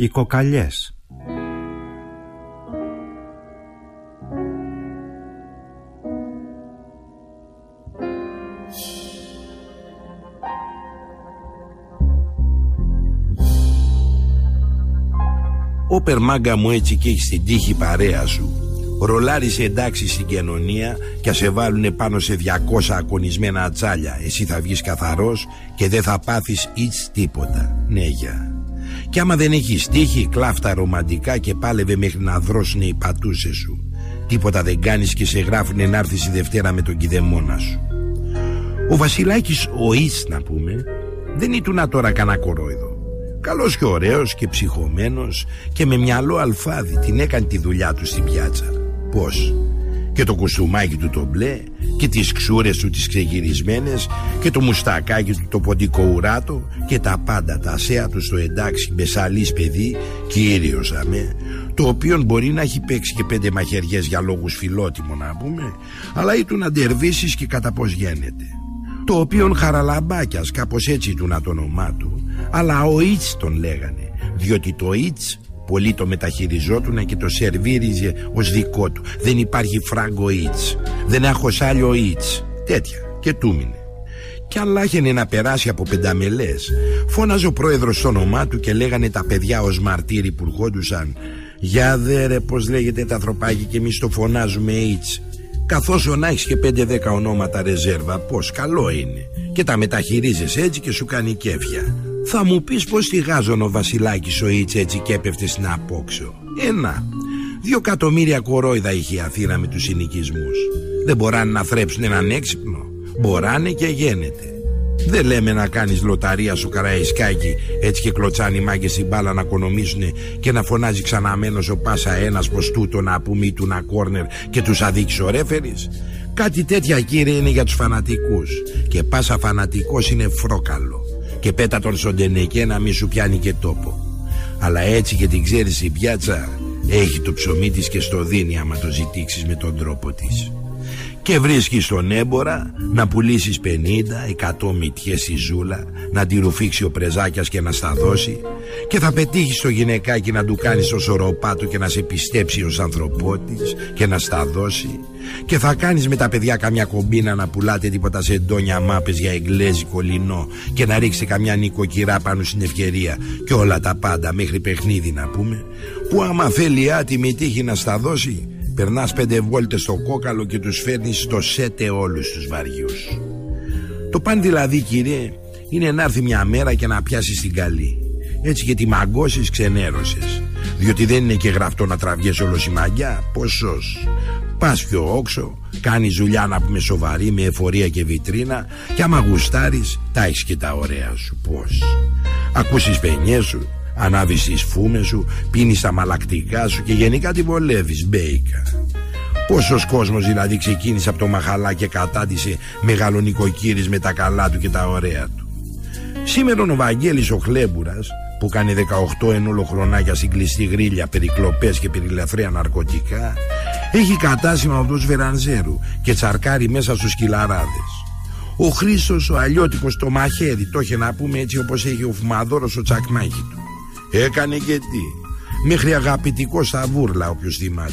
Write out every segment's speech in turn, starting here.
Οι κοκαλιές. Όπερ μάγκα μου έτσι και έχεις την τύχη παρέα σου. Ρολάρισε εντάξει στην κοινωνία και σε βάλουνε πάνω σε 200 ακονισμένα ατσάλια. Εσύ θα βγεις καθαρός και δεν θα πάθεις ιτς τίποτα. Ναι για Κι άμα δεν έχεις τύχη κλάφτα ρομαντικά και πάλευε μέχρι να δρώσουνε οι πατούσες σου Τίποτα δεν κάνεις και σε γράφουνε να έρθεις η Δευτέρα με τον κηδεμόνα σου Ο Βασιλάκης ο Ιτς να πούμε δεν ήτουνα τώρα κανένα κορόιδο Καλός και ωραίος και ψυχωμένος και με μυαλό αλφάδι την έκανε τη δουλειά του στην πιάτσα. Πώς; Και το κουστούμάκι του το μπλε και τις ξούρες του τις ξεγυρισμένες και το μουστακάκι του το ποντικό ουράτο και τα πάντα τα ασέα του στο εντάξει με σαλής παιδί κύριος αμέ το οποίο μπορεί να έχει παίξει και πέντε μαχαιριές για λόγους φιλότιμο να πούμε αλλά ή του να ντερβίσεις και κατά πως γίνεται το οποίον χαραλαμπάκιας κάπως έτσι του να το όνομά του αλλά ο Ιτς τον λέγανε διότι το Ιτς πολύ το μεταχειριζότουν και το σερβίριζε ως δικό του. Δεν υπάρχει φράγκο Ιτς δεν έχω άλλο Ιτς τέτοια. Και τούμινε κι αν λάχαινε να περάσει από πενταμελές. Φώναζε ο πρόεδρος στο όνομά του και λέγανε τα παιδιά ως μαρτύρι που ερχόντουσαν. Για δε ρε πως λέγεται τα ανθρωπάκι και εμείς το φωνάζουμε Ιτς Καθώς να έχει και 5-10 ονόματα ρεζέρβα, πως καλό είναι. Και τα μεταχειρίζεσαι έτσι και σου κάνει κέφια. Θα μου πεις πως τη γάζον ο Βασιλάκης ο Ιτς έτσι και έπεφτε στην απόξω. Ένα. Δύο εκατομμύρια κορόιδα είχε η Αθήνα με τους συνοικισμούς. Δεν μποράνε να θρέψουν έναν έξυπνο. Μποράνε και γίνεται. Δεν λέμε να κάνεις λοταρία σου καραϊσκάκι έτσι και κλωτσάνει μάγκες στην μπάλα να οικονομήσουν και να φωνάζει ξαναμένος ο πάσα ένας πως τούτο να πούμε ή του να κόρνερ και τους αδείξει ο ρέφερης. Κάτι τέτοια κύριε είναι για τους φανατικούς και πάσα φανατικός είναι φρόκαλο και πέτα τον σοντενεκέ να μη σου πιάνει και τόπο. Αλλά έτσι και την ξέρεις η πιάτσα έχει το ψωμί της και στο δίνει άμα το ζητήξεις με τον τρόπο της και βρίσκεις τον έμπορα να πουλήσεις 50, 100 μυτιές στη ζούλα να τη ρουφήξει ο πρεζάκιας και να στα δώσει. Και θα πετύχεις το γυναικάκι να του κάνεις το σωροπάτο και να σε πιστέψει ως ανθρωπότης και να στα δώσει. Και θα κάνεις με τα παιδιά καμιά κομπίνα να πουλάτε τίποτα σε ντόνια μάπες για εγγλέζικο λινό και να ρίξει καμιά νοικοκυρά πάνω στην ευκαιρία. Και όλα τα πάντα μέχρι παιχνίδι να πούμε που άμα θέλει άτιμη τύχη να στα δώσει Περνάς πέντε βόλτες στο κόκαλο και τους φέρνεις στο σέτε όλους τους βαριούς. Το παν δηλαδή κύριε είναι να έρθει μια μέρα και να πιάσεις την καλή. Έτσι και τη μαγκώσεις ξενέρωσες. Διότι δεν είναι και γραφτό να τραβιέσαι όλος η μαγιά. Ποσός. Πας πιο όξο Κάνεις δουλειά να πούμε σοβαρή με εφορία και βιτρίνα Και άμα γουστάρεις τα έχεις και τα ωραία σου. Πώς. Ακούσεις πενιές σου Ανάβεις τις φούμες σου, πίνεις τα μαλακτικά σου και γενικά τη βολεύεις, μπέικα. Πόσος κόσμος δηλαδή ξεκίνησε από το μαχαλά και κατάντησε μεγαλονικοκύρης με τα καλά του και τα ωραία του. Σήμερα ο Βαγγέλης ο Χλέμπουρας που κάνει 18 ενόλο χρονάκια στην κλειστή γρίλια περικλοπές και περιλαφρέα ναρκωτικά έχει κατάσημα από Βερανζέρου και τσαρκάρει μέσα στους κυλαράδες. Ο Χρήστος ο αλλιώτικος το μαχαίρι το είχε να πούμε έτσι όπως έχει ο φουμαδόρος ο τσακμάκι του. Έκανε και τι. Μέχρι αγαπητικό στα βούρλα όποιος θυμάται.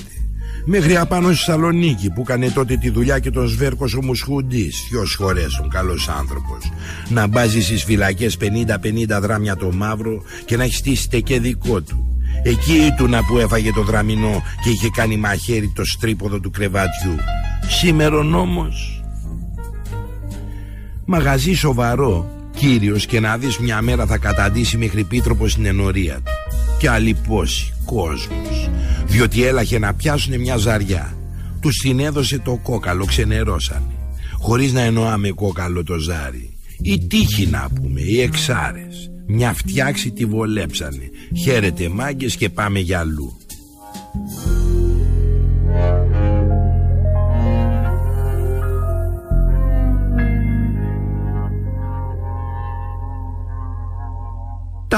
Μέχρι απάνω στη Σαλονίκη που έκανε τότε τη δουλειά και τον Σβέρκος ο Μουσχουντής. Ποιος χωρέσουν καλός άνθρωπος. Να μπάζει στις φυλακές 50-50 δράμια το μαύρο και να έχει στήσει και δικό του. Εκεί ήτουνα που έφαγε το δραμινό και είχε κάνει μαχαίρι το στρίποδο του κρεβατιού. Σήμερα όμως... Μαγαζί σοβαρό Κύριος και να δεις μια μέρα θα καταντήσει μέχρι πίτροπο στην ενορία του. Και άλλη πόση, κόσμος. Διότι έλαχε να πιάσουν μια ζαριά. Τους την έδωσε το κόκαλο, ξενερώσανε. Χωρίς να εννοάμε κόκαλο το ζάρι. Η τύχη να πούμε, οι εξάρες. Μια φτιάξη τη βολέψανε. Χαίρετε μάγκες και πάμε για αλλού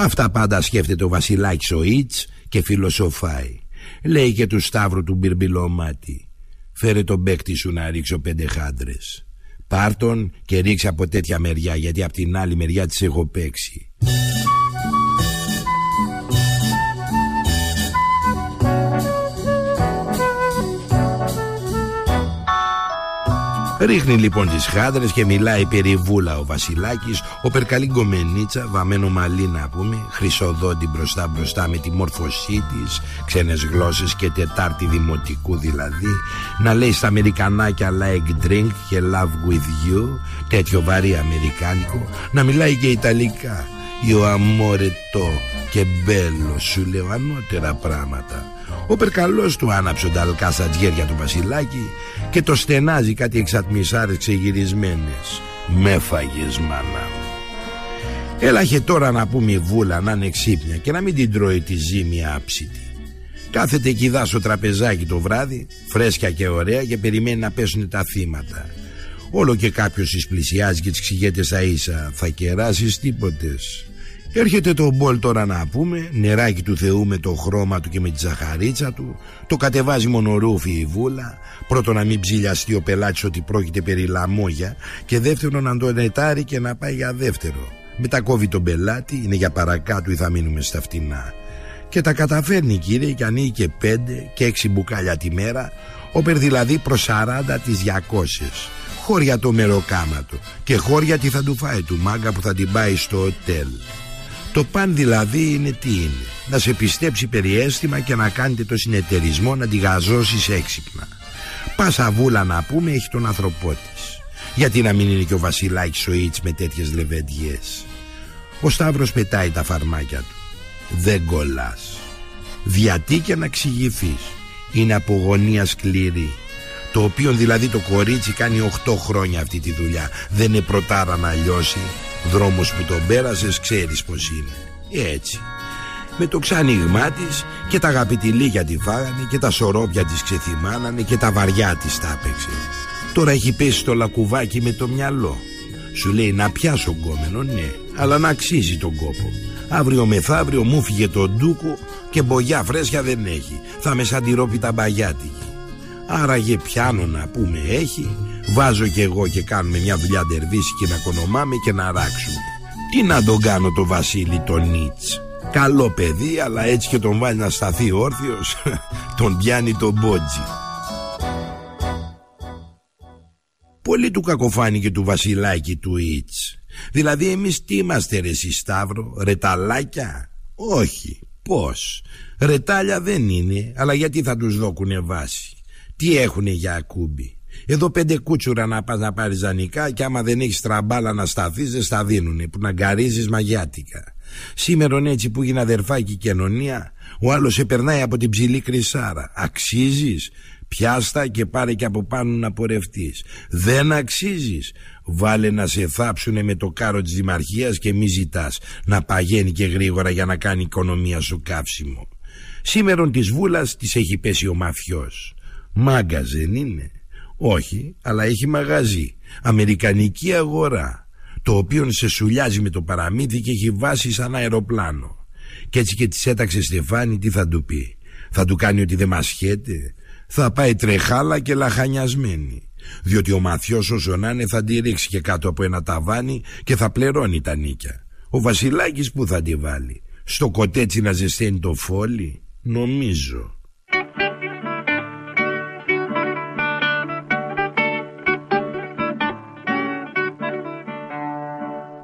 αυτά πάντα σκέφτεται ο Βασιλάκης ο Ιτς και φιλοσοφάει. Λέει και του Σταύρου του μπυρμπιλωμάτι. Φέρε τον παίκτη σου να ρίξω πέντε χάντρες. Πάρ τον και ρίξε από τέτοια μεριά γιατί από την άλλη μεριά της έχω παίξει. Ρίχνει λοιπόν τις χάντρες και μιλάει περί βούλα ο Βασιλάκης Ο περκαλεί γκομενίτσα, βαμμένο μαλλί να πούμε Χρυσοδόντι μπροστά μπροστά με τη μόρφωσή της Ξένες γλώσσες και τετάρτη δημοτικού δηλαδή Να λέει στα αμερικανάκια like drink και love with you Τέτοιο βαρύ αμερικάνικο Να μιλάει και ιταλικά. Io amore to και μπέλο σου λέω ανώτερα πράγματα. Ο περκαλός του άναψε νταλκάς στα τζιέρια του Βασιλάκη και το στενάζει κάτι εξατμισάρες ξεγυρισμένες. Με φαγες μάνα Έλαχε τώρα να πούμε η βούλα να είναι ξύπνια και να μην την τρώει τη ζύμη άψητη. Κάθεται εκεί στο τραπεζάκι το βράδυ, φρέσκια και ωραία και περιμένει να πέσουν τα θύματα. Όλο και κάποιος της πλησιάζει και της ξηγέται στα ίσα. Θα κεράσεις τίποτες. Έρχεται το μπολ τώρα να πούμε, νεράκι του Θεού με το χρώμα του και με τη ζαχαρίτσα του, το κατεβάζει μονορούφι η βούλα, πρώτον να μην ψηλιαστεί ο πελάτης ότι πρόκειται περί λαμόγια και δεύτερον να το νετάρει και να πάει για δεύτερο. Μετά κόβει τον πελάτη, είναι για παρακάτω ή θα μείνουμε στα φτηνά. Και τα καταφέρνει κύριε και ανοίγει και πέντε και έξι μπουκάλια τη μέρα, όπερ δηλαδή προς 40 τις 200 χώρια το μεροκάματο και χώρια τι θα του φάει του μάγκα που θα την πάει στο οτέλ. Το παν δηλαδή είναι τι είναι. Να σε πιστέψει περιέστημα και να κάνετε το συνεταιρισμό να τη γαζώσεις έξυπνα. Πάσα βούλα να πούμε έχει τον άνθρωπό της. Γιατί να μην είναι και ο Βασιλάκης ο Ιτς με τέτοιες λεβεντιές Ο Σταύρος πετάει τα φαρμάκια του. Δεν κολλάς. Γιατί και να εξηγηθείς. Είναι απογωνία σκληρή το οποίο δηλαδή το κορίτσι κάνει 8 χρόνια αυτή τη δουλειά Δεν είναι πρωτάρα να λιώσει Δρόμος που τον πέρασες ξέρεις πως είναι Έτσι με το ξάνοιγμά της και τα αγαπητηλίκια τη φάγανε και τα σωρόπια της ξεθυμάνανε και τα βαριά της τα έπαιξε. Τώρα έχει πέσει το λακκουβάκι με το μυαλό. Σου λέει να πιάσω γκόμενο, ναι, αλλά να αξίζει τον κόπο. Αύριο μεθαύριο μου φύγε το ντούκο και μπογιά φρέσκια δεν έχει. Θα με σαν τη ρόπιτα μπαγιάτικη. Άραγε πιάνω να πούμε έχει. Βάζω κι εγώ και κάνουμε μια δουλειά ντερβίση και να κονομάμε και να ράξουμε. Τι να τον κάνω το Βασίλη τον Νίτς. Καλό παιδί αλλά έτσι και τον βάλει να σταθεί όρθιος Τον πιάνει τον μπότζι Πολύ του κακοφάνηκε του Βασιλάκη του Ιτς. Δηλαδή εμείς τι είμαστε ρε Σταύρο Ρεταλάκια; Όχι. Πώς; Ρετάλια δεν είναι Αλλά γιατί θα τους δώκουνε βάση; Τι έχουνε για ακούμπι. Εδώ πέντε κούτσουρα να πας να πάρεις ζανικά και άμα δεν έχεις τραμπάλα να σταθείς δεν στα δίνουνε που να γκαρίζεις μαγιάτικα. Σήμερον έτσι που γίνει αδερφάκι κοινωνία ο άλλος σε περνάει από την ψηλή κρυσάρα. Αξίζεις; Πιάστα και πάρε και από πάνω να πορευτείς. Δεν αξίζεις; Βάλε να σε θάψουνε με το κάρο της δημαρχίας και μη ζητάς να παγαίνει και γρήγορα για να κάνει οικονομία σου καύσιμο. Σήμερον της βούλας της έχει πέσει ο μαφιός. Μάγκας δεν είναι. Όχι, αλλά έχει μαγαζί. Αμερικανική αγορά. Το οποίο σε σουλιάζει με το παραμύθι και έχει βάσει σαν αεροπλάνο. Και έτσι και της έταξε Στεφάνη τι θα του πει; Θα του κάνει ότι δεν μασχέται. Θα πάει τρεχάλα και λαχανιασμένη. Διότι ο μαθιός όσο να είναι θα τη ρίξει και κάτω από ένα ταβάνι και θα πληρώνει τα νίκια. Ο Βασιλάκης που θα τη βάλει; Στο κοτέτσι να ζεσταίνει το φόλι; Νομίζω.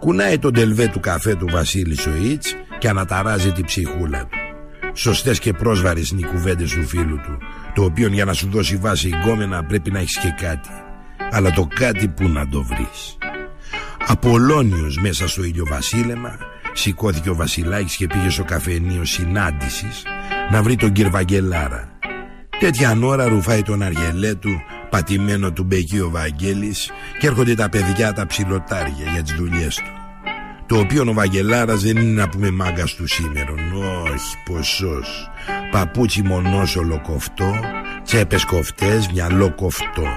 Κουνάει τον τελβέ του καφέ του Βασίλη Σοίτς και αναταράζει την ψυχούλα του. Σωστές και πρόσβαρες είναι οι κουβέντες του φίλου του, το οποίο για να σου δώσει βάση γκόμενα πρέπει να έχεις και κάτι. Αλλά το κάτι που να το βρεις. Απολώνιος μέσα στο ήλιο βασίλεμα, σηκώθηκε ο Βασιλάκης και πήγε στο καφενείο συνάντησης να βρει τον κύριο Βαγγελάρα. Τέτοια ώρα ρουφάει τον αργελέ του πατημένο του μπεκεί ο Βαγγέλης και έρχονται τα παιδιά τα ψιλοτάρια για τις δουλειές του. Το οποίο ο Βαγγελάρας δεν είναι να πούμε μάγκας του σήμερον, όχι ποσός. Παπούτσι μονόσολο κοφτό, τσέπες κοφτές, μυαλό κοφτό.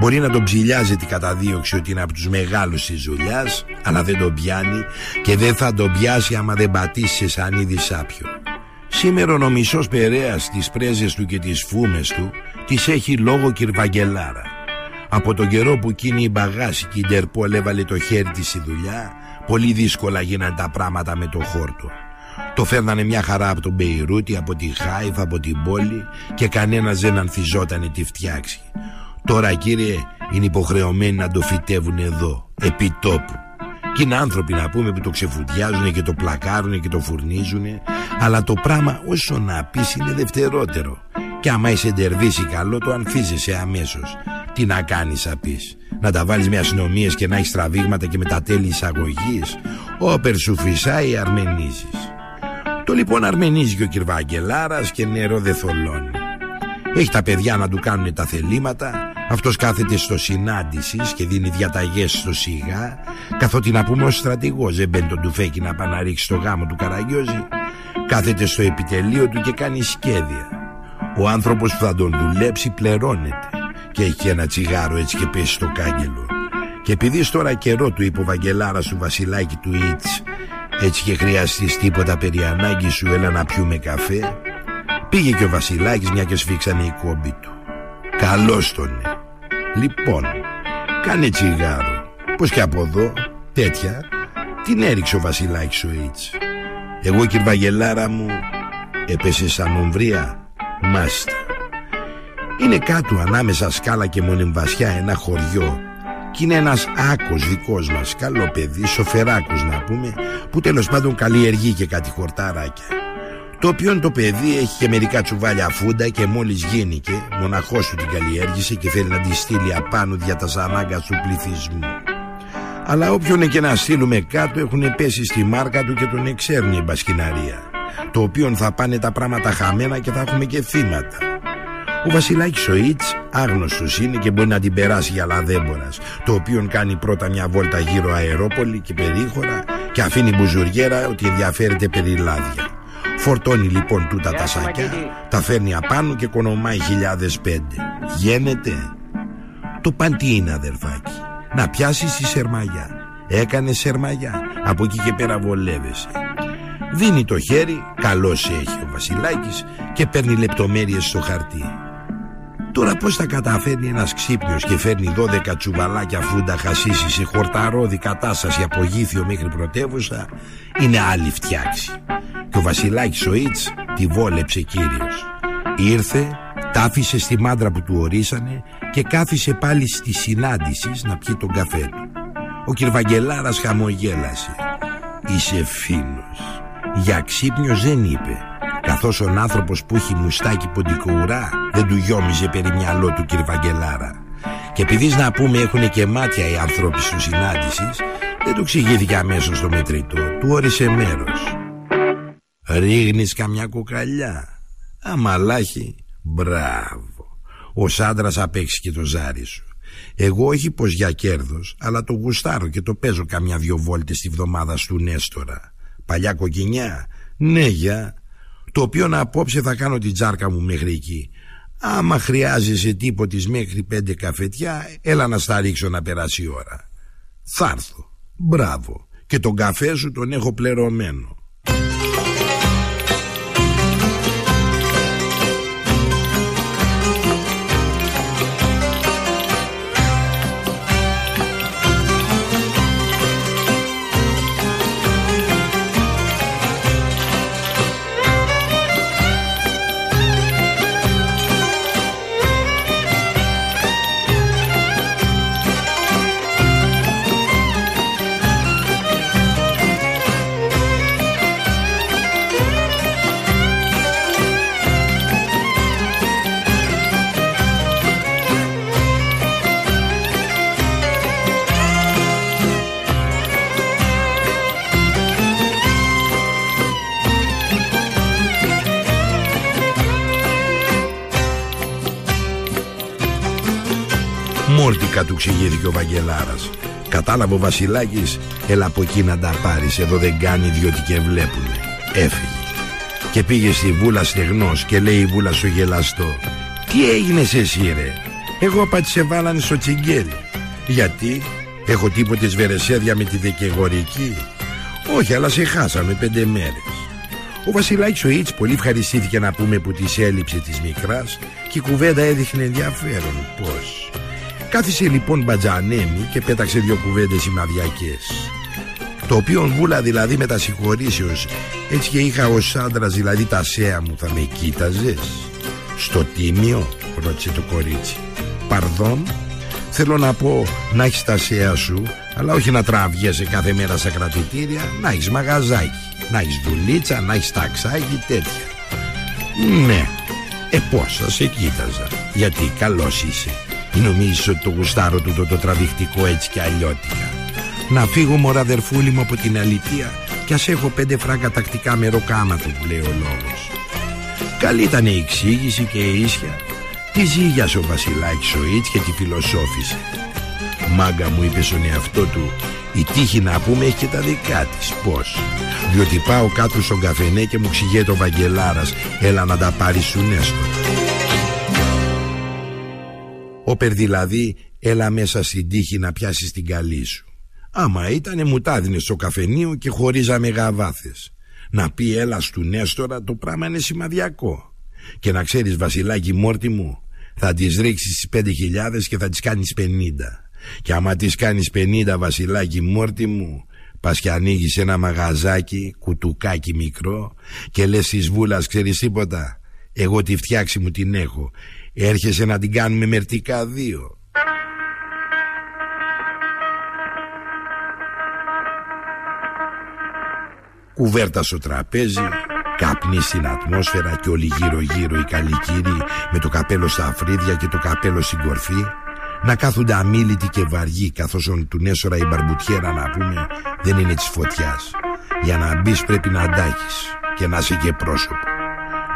Μπορεί να τον ψηλιάζει την καταδίωξη ότι είναι από τους μεγάλους της δουλειάς, αλλά δεν τον πιάνει και δεν θα τον πιάσει άμα δεν πατήσει σε σανίδι σάπιο. Σήμερα ο μισός περέας τις πρέζες του και τις φούμες του Τις έχει λόγο κυρβαγγελάρα Από τον καιρό που εκείνη η μπαγάσικη Ιντερπόλ έβαλε το χέρι της στη δουλειά Πολύ δύσκολα γίνανε τα πράγματα με το χόρτο Το φέρνανε μια χαρά από τον Μπεϊρούτη Από τη Χάιφ, από την πόλη Και κανένας δεν ανθιζότανε τη φτιάξει Τώρα κύριε είναι υποχρεωμένοι να το φυτεύουν εδώ, επί τόπου. Και είναι άνθρωποι να πούμε που το ξεφουδιάζουν και το πλακάρουν και το φουρνίζουν, αλλά το πράγμα όσο να πεις είναι δευτερότερο. Και άμα είσαι ντερβίσει καλό, το ανθίζεσαι αμέσως. Τι να κάνεις, θα πεις. Να τα βάλεις με αστυνομίε και να έχεις τραβήγματα και με τα τέλη εισαγωγής. Όπερ σου φυσάει, αρμενίζεις. Το λοιπόν αρμενίζει και ο κυρβαγγελάρα και νερό δεν θολώνει. Έχει τα παιδιά να του κάνουν τα θελήματα. Αυτός κάθεται στο συνάντησης και δίνει διαταγές στο σιγά. Καθότι να πούμε ο στρατηγός δεν μπαίνει τον τουφέκι να πάει να ρίξει το γάμο του Καραγιόζη. Κάθεται στο επιτελείο του και κάνει σχέδια. Ο άνθρωπος που θα τον δουλέψει πληρώνεται και έχει ένα τσιγάρο έτσι και πέσει στο κάγκελο. Και επειδή τώρα καιρό του είπε ο Βαγγελάρας του Βασιλάκη του Ιτς έτσι και χρειαστείς τίποτα περί ανάγκη σου έλα να πιούμε καφέ πήγε και ο Βασιλάκης μια και σφίξανε η κόμπη του. Καλώς τον Λοιπόν, κάνε τσιγάρο. Πως και από εδώ, τέτοια, την έριξε ο Βασιλάκης ο Ιτς. Εγώ κύριε Βαγγελάρα μου έπεσε σαν ομβρία Μάστα Είναι κάτω ανάμεσα σκάλα και μονεμβασιά ένα χωριό. Και είναι ένας άκος δικός μας Καλό παιδί, σοφεράκος να πούμε Που τέλος πάντων καλλιεργεί και κάτι χορτάρακια. Το οποίο το παιδί έχει και μερικά τσουβάλια φούντα Και μόλις γίνηκε Μοναχός του την καλλιέργησε Και θέλει να τη στείλει απάνω δια τα σανάγκας του πληθυσμού. Αλλά όποιον και να στείλουμε κάτω έχουν πέσει στη μάρκα του και τον εξέρνει η μπασκιναρία το οποίο θα πάνε τα πράγματα χαμένα και θα έχουμε και θύματα. Ο Βασιλάκης ο Ιτς άγνωστος είναι και μπορεί να την περάσει για λαδέμπορας το οποίο κάνει πρώτα μια βόλτα γύρω αερόπολη και περίχωρα και αφήνει μπουζουριέρα ότι ενδιαφέρεται περί λάδια. Φορτώνει λοιπόν τούτα τα σακιά, τα φέρνει απάνω και κονομάει χιλιάδες πέντε. Γένεται. Το παν τι είναι αδερφάκι. Να πιάσεις τη σερμαγιά. Έκανε σερμαγιά. Από εκεί και πέρα βολεύεσαι. Δίνει το χέρι, καλώς έχει ο Βασιλάκης και παίρνει λεπτομέρειες στο χαρτί. Τώρα πώς θα καταφέρνει ένας ξύπνιος και φέρνει 12 τσουβαλάκια φούντα χασίσεις σε χορταρόδη κατάσταση από γήθιο μέχρι πρωτεύουσα είναι άλλη φτιάξη. Και ο Βασιλάκης ο Ιτς τη βόλεψε κύριος. Ήρθε, τάφησε στη μάντρα που του ορίσανε και κάθισε πάλι στη συνάντηση να πιει τον καφέ του. Ο κυρβαγγελάρας χαμογέλασε. Είσαι φίνος. Για ξύπνιος δεν είπε Καθώς ο άνθρωπος που έχει μουστάκι ποντικοουρά Δεν του γιόμιζε περί μυαλό του κύριε Βαγγελάρα. Και επειδή να πούμε έχουν και μάτια οι άνθρωποι σου συνάντησης Δεν του εξηγήθηκε αμέσως στο μετρητό. Του όρισε μέρος. Ρίχνεις καμιά κοκαλιά Αμαλάχη Μπράβο. Ο άντρας απέξεις και το ζάρι σου. Εγώ όχι πως για κέρδος Αλλά το γουστάρω και το παίζω καμιά δυο βόλτες τη βδομάδα του Νέστορα. Παλιά κοκκινιά. Ναι για Το οποίο να απόψε θα κάνω την τσάρκα μου μέχρι εκεί. Άμα χρειάζεσαι τίποτης μέχρι πέντε καφετιά Έλα να στα ρίξω να περάσει η ώρα. Θα έρθω. Μπράβο. Και τον καφέ σου τον έχω πληρωμένο του ξηγήθηκε ο Βαγγελάρας. Κατάλαβε ο Βασιλάκης Έλα από εκεί να τα πάρεις Εδώ δεν κάνει διότι και βλέπουνε Έφυγε. Και πήγε στη βούλα στεγνός Και λέει η βούλα στο γελαστό Τι έγινες εσύ ρε; Εγώ απάτη σε βάλανε στο τσιγκέλι Γιατί; Έχω τίποτε σβερεσέδια με τη δικηγορική Όχι αλλά σε χάσαμε πέντε μέρες ο Βασιλάκης ο Ιτς πολύ ευχαριστήθηκε να πούμε που της έλειψε της μικράς και η κουβέντα έδειχνε ενδιαφέρον. Πως Κάθισε λοιπόν μπατζανέμι και πέταξε δύο κουβέντες σημαδιακές. Το οποίο βούλα δηλαδή με τα συγχωρήσεως. Έτσι και είχα ως άντρας δηλαδή τα σέα μου θα με κοίταζες. Στο τίμιο ρώτησε το κορίτσι. Παρδόν Θέλω να πω να έχεις τα σέα σου, αλλά όχι να τραβιέσαι κάθε μέρα στα κρατητήρια, να έχεις μαγαζάκι, να έχεις δουλίτσα, να έχεις ταξάκι, τέτοια. Ναι, ε πώς θα σε κοίταζα, γιατί καλός είσαι. Νομίζεις ότι το γουστάρω του το, το τραβηχτικό έτσι και αλλιώτικα. Να φύγω μωρά αδερφούλη μου από την αλήθεια κι ας έχω πέντε φράγκα τακτικά με ροκάματο που λέει ο λόγος. Καλή ήταν η εξήγηση και η ίσια Τη ζήγιασε ο Βασιλάκης ο Ιτς και τη φιλοσόφησε Μάγκα μου είπε στον εαυτό του Η τύχη να πούμε έχει και τα δικά της Πώς Διότι πάω κάτω στον καφενέ και μου ξηγεί το Βαγγελάρας Έλα να τα πάρεις σου Νέστο Όπερ δηλαδή έλα μέσα στην τύχη να πιάσεις την καλή σου. Άμα ήτανε μου τα στο καφενείο και χωρίζαμε γαβάθες. Να πει έλα στου Νέστορα το πράγμα είναι σημαδιακό. Και να ξέρεις Βασιλάκη μόρτι μου θα τις ρίξεις τις πέντε χιλιάδες και θα τις κάνεις πενήντα. Και άμα τις κάνεις πενήντα βασιλάκι μόρτι μου πας και ανοίγεις ένα μαγαζάκι κουτουκάκι μικρό και λες της βούλας ξέρεις τίποτα εγώ τη φτιάξη μου την έχω έρχεσαι να την κάνουμε μερτικά δύο κουβέρτα στο τραπέζι Καπνί στην ατμόσφαιρα και όλοι γύρω γύρω οι καλοί κύριοι με το καπέλο στα αφρίδια και το καπέλο στην κορφή να κάθονται αμήλυτοι και βαριοί καθώς του Νέσορα η μπαρμπουτιέρα να πούμε δεν είναι της φωτιάς. Για να μπεις πρέπει να αντάχεις και να είσαι και πρόσωπο.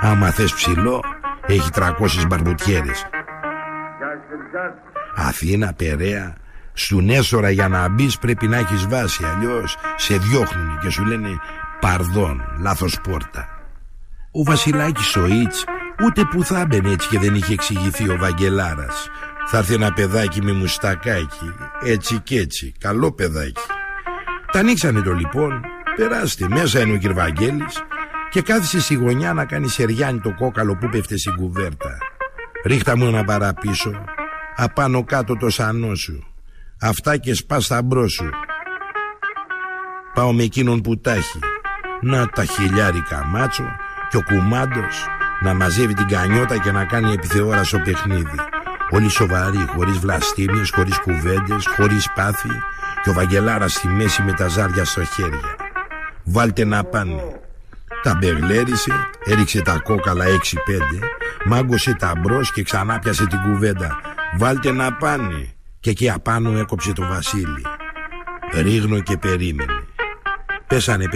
Άμα θες ψηλό έχει 300 μπαρμπουτιέρες. Αθήνα, Περαία, στου Νέσορα για να μπεις πρέπει να έχεις βάση αλλιώς σε διώχνουν και σου λένε Παρδόν, λάθος πόρτα. Ο Βασιλάκης ο Ιτς ούτε που θα έμπαινε έτσι και δεν είχε εξηγηθεί ο Βαγγελάρας. Θα έρθει ένα παιδάκι με μουστακάκι, έτσι και έτσι, καλό παιδάκι. Τα ανοίξανε το λοιπόν, περάστε, μέσα είναι ο Κυρβαγγέλης και κάθισε στη γωνιά να κάνει σεριάνι το κόκαλο που πέφτε στην κουβέρτα. Ρίχτα μου ένα παραπίσω, απάνω κάτω το σανό σου. Αυτά και σπάς στα μπρό σου. Πάω με εκείνον που τάχει. Να τα χιλιάρικα μάτσο και ο κουμάντος να μαζεύει την κανιώτα και να κάνει επιθεώρας στο παιχνίδι. Όλοι σοβαροί, χωρίς βλαστήμιες, χωρίς κουβέντες, χωρίς πάθη και ο Βαγγελάρας στη μέση με τα ζάρια στο χέρια. Βάλτε να πάνε. Τα μπεγλέρισε, έριξε τα κόκαλα 6-5, μάγκωσε τα μπρος και ξανά πιασε την κουβέντα. Βάλτε να πάνε. Και εκεί απάνω έκοψε το Βασίλη. Ρίγνο και περίμενε. Πέσανε 5-6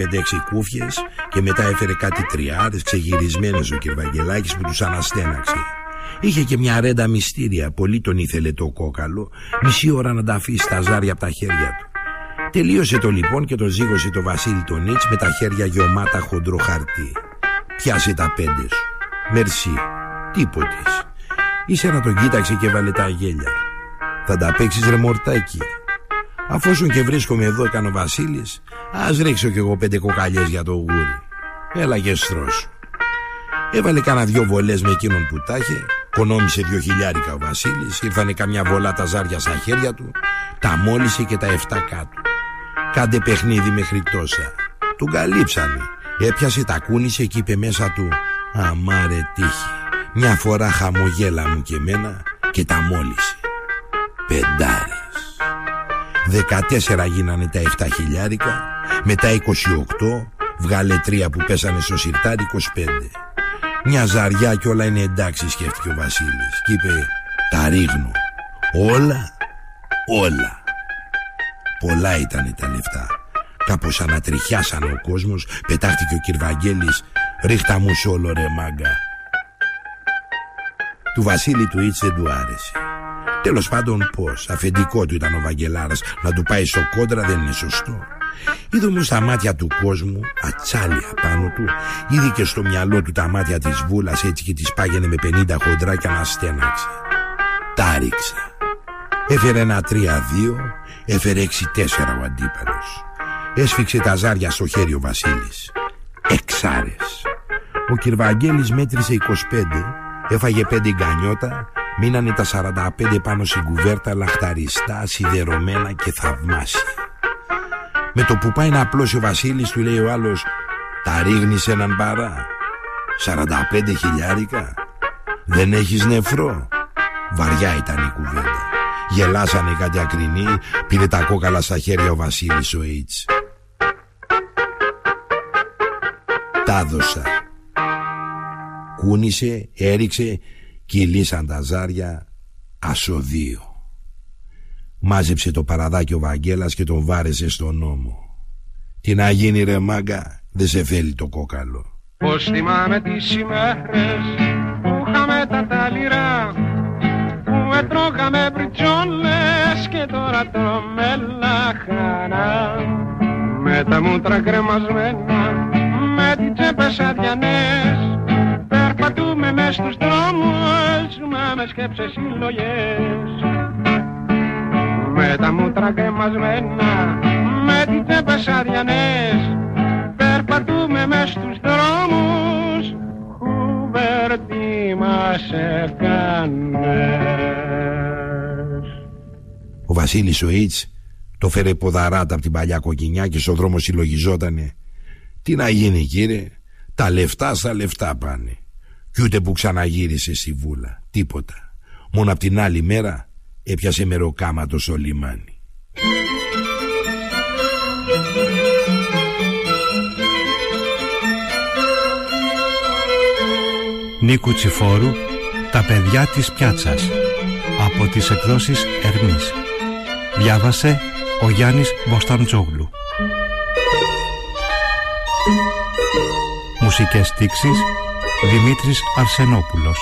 κούφιες και μετά έφερε κάτι τριάρες ξεγυρισμένες ο Κυρβαγγελάκης που τους αναστέναξε. Είχε και μια ρέντα μυστήρια, πολύ τον ήθελε το κόκαλο, μισή ώρα να τα αφήσει τα ζάρια από τα χέρια του. Τελείωσε το λοιπόν και το ζήγωσε το Βασίλη τον Νίτς με τα χέρια γεωμάτα χοντρό χαρτί. Πιάσε τα πέντε σου. Μερσή. Τίποτης. Ύστερα τον κοίταξε και βάλε τα γέλια. Θα τα παίξεις ρε μορτάκι. Αφόσον και βρίσκομαι εδώ έκανε ο Βασίλης Ας ρίξω κι εγώ πέντε κοκαλιές για το γούρι Έλα και στρώσου Έβαλε κάνα δυο βολές με εκείνον που τα είχε Κονόμησε δυο χιλιάρικα ο Βασίλης Ήρθανε καμιά βολά τα ζάρια στα χέρια του Τα μόλισε και τα εφτά κάτω Κάντε παιχνίδι μέχρι τόσα. Του καλύψανε. Έπιασε τα κούνησε και είπε μέσα του Αμάρε τύχη. Μια φορά χαμογέλα μου και εμένα Και τα μόλισε Πεντάρες. Δεκατέσσερα γίνανε τα 7 χιλιάρικα Μετά 28 Βγάλε τρία που πέσανε στο σιρτάρι 25 Μια ζαριά κι όλα είναι εντάξει σκέφτηκε ο Βασίλης Και είπε τα ρίχνω. Όλα Όλα Πολλά ήταν τα λεφτά Κάπως ανατριχιάσανε ο κόσμος Πετάχτηκε ο Κυρβαγγέλης Ρίχτα μου σ' όλο ρε μάγκα Του Βασίλη του Ίτς δεν του άρεσε Τέλος πάντων, πώς. Αφεντικό του ήταν ο Βαγγελάρας. Να του πάει στο κόντρα δεν είναι σωστό. Είδε όμως τα μάτια του κόσμου, ατσάλια πάνω του, είδε και στο μυαλό του τα μάτια της βούλας έτσι και της πάγαινε με 50 χοντρά και αναστέναξε. Τα ρίξα. Έφερε ένα 3-2, έφερε 6-4 ο αντίπαλος. Έσφιξε τα ζάρια στο χέρι ο Βασίλης. Εξάρες. Ο Κυρβαγγέλης μέτρησε 25, έφαγε 5 γκανιώτα Μείνανε τα 45 πάνω στην κουβέρτα λαχταριστά, σιδερωμένα και θαυμάσια. Με το που πάει να απλώσει ο Βασίλης του λέει ο άλλος «Τα ρίχνεις έναν παρά, 45 χιλιάρικα, δεν έχεις νεφρό». Βαριά ήταν η κουβέντα. Γελάσανε κάτι ακρινοί Πήρε τα κόκαλα στα χέρια ο Βασίλης ο Ιτς. Τα δώσα. Κούνησε, έριξε Κυλήσαν τα ζάρια Ασοδείο. Μάζεψε το παραδάκι ο Βαγγέλας και τον βάρεσε στον νόμο. Τι να γίνει ρε μάγκα Δεν σε θέλει το κόκαλο. Πως θυμάμαι τις ημέρες Που είχαμε τα ταλιρά Που έτρωγαμε πριτζόλες Και τώρα τρώμε λαχανά Με τα μούτρα κρεμασμένα Με τις τσέπες αδιανές Περπατούμε μες στους δρόμους Μα με σκέψες συλλογές. Με τα μούτρα κρεμασμένα Με τις τσέπες αδιανές Περπατούμε μες στους δρόμους Χουβερτί μας έκανες Ο Βασίλης ο Ιτς το φέρε ποδαράτα από την παλιά κοκκινιά και στο δρόμο συλλογιζότανε. Τι να γίνει κύριε, τα λεφτά στα λεφτά πάνε. Κι ούτε που ξαναγύρισε στη βούλα, τίποτα. Μόνο από την άλλη μέρα έπιασε μεροκάματος στο λιμάνι. Νίκου Τσιφόρου «Τα παιδιά της πιάτσας» από τις εκδόσεις Ερμής. Διάβασε ο Γιάννης Μποσταντζόγλου. Μουσικές στίξεις Δημήτρης Αρσενόπουλος.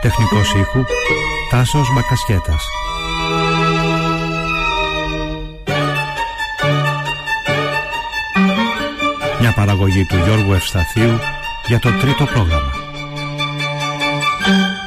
Τεχνικός ήχου Τάσος Μπακασχέτας. Μια παραγωγή του Γιώργου Ευσταθίου για το τρίτο πρόγραμμα. Thank you.